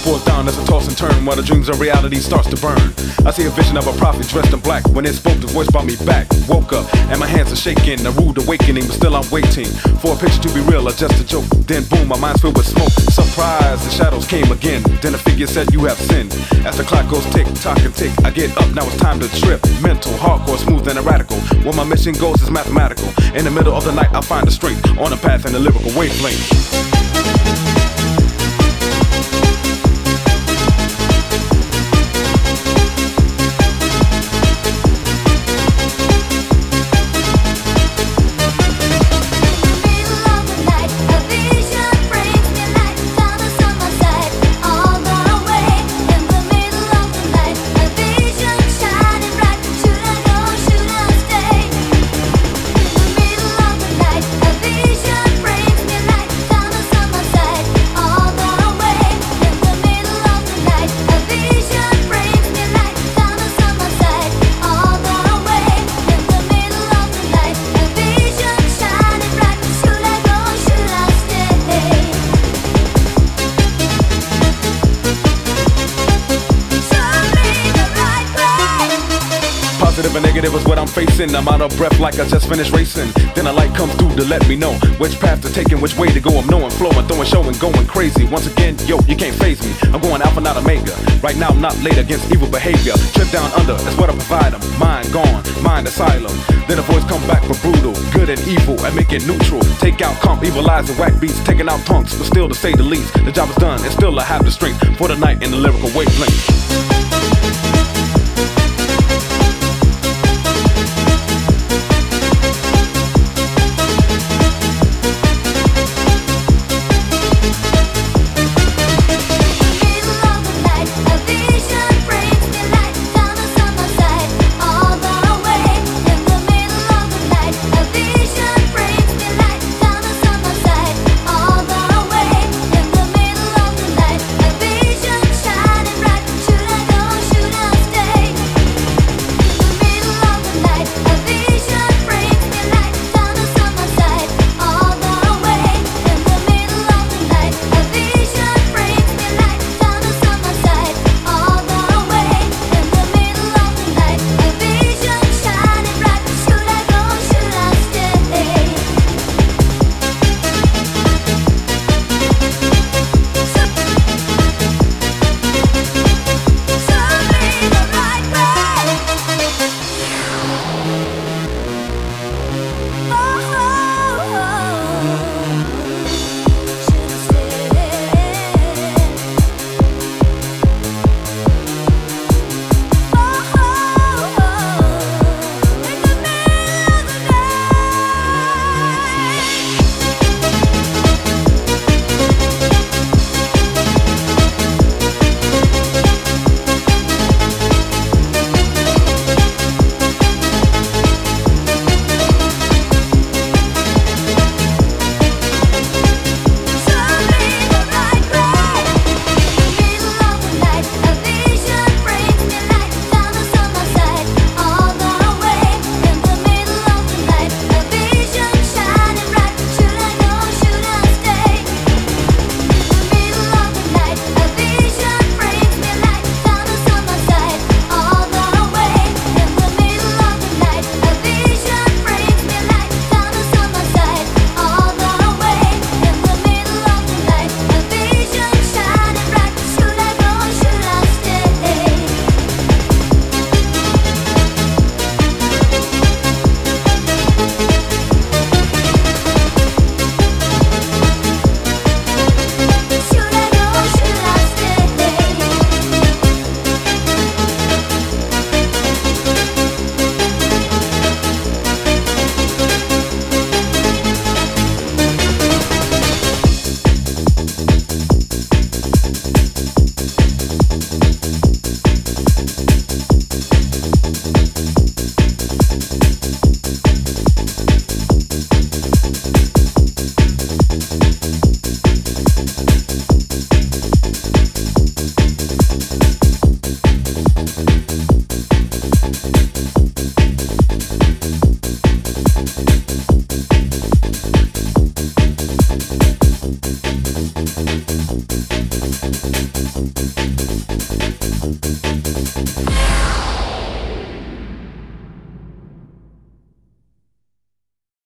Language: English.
and forth down as I toss and turn while the dreams of reality starts to burn. I see a vision of a prophet dressed in black. When it spoke, the voice brought me back. Woke up and my hands are shaking, a rude awakening, but still I'm waiting for a picture to be real or just a joke. Then boom, my mind's filled with smoke. Surprise, the shadows came again. Then a figure said, You have sinned. As the clock goes tick, tock, and tick, I get up. Now it's time to trip. Mental, hardcore, smooth, and radical. Where my mission goes is mathematical. In the middle of the night, I find the strength on a path in the lyrical wavelength. Facing. I'm out of breath like I just finished racing. Then a light comes through to let me know which path to take and which way to go. I'm knowing, flowing, throwing, showing, going crazy. Once again, yo, you can't phase me. I'm going alpha, not omega. Right now, I'm not late against evil behavior. Trip down under, that's what I provide them. Mind gone, mind asylum. Then the voice come back for brutal, good and evil, and make it neutral. Take out comp, evilizing whack beats, taking out punks, but still to say the least, the job is done, and still I have the strength for the night in the lyrical wavelength.